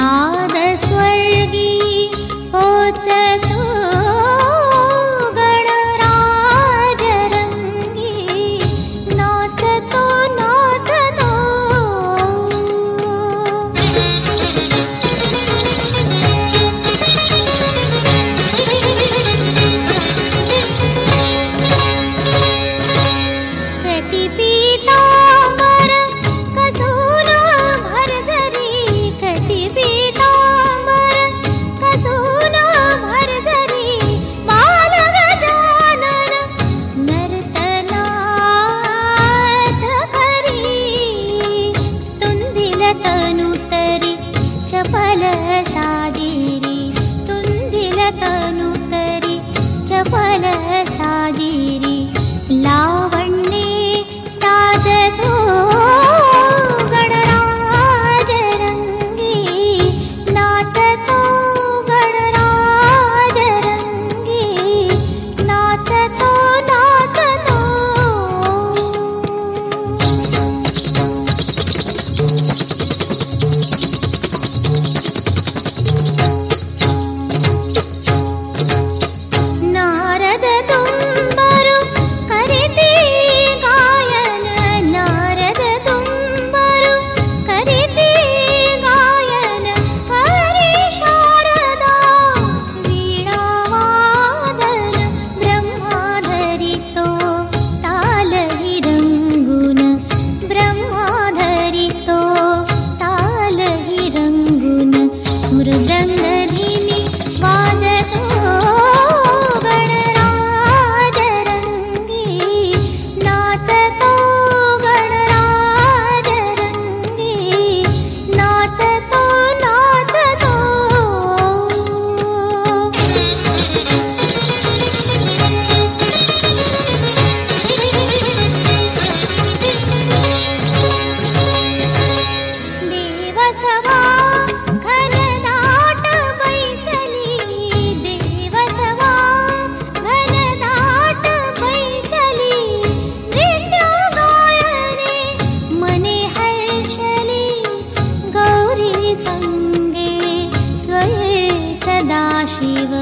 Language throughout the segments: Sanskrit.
哪？मने हर्षले गौरी संगे स्वय सदाशिव शिव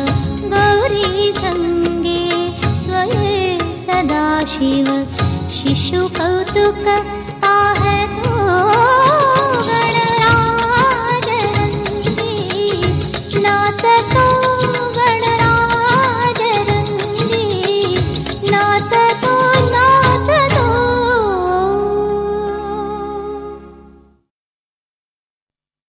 गौरी स्वय सदाशिव शिशु शिशु कौतुक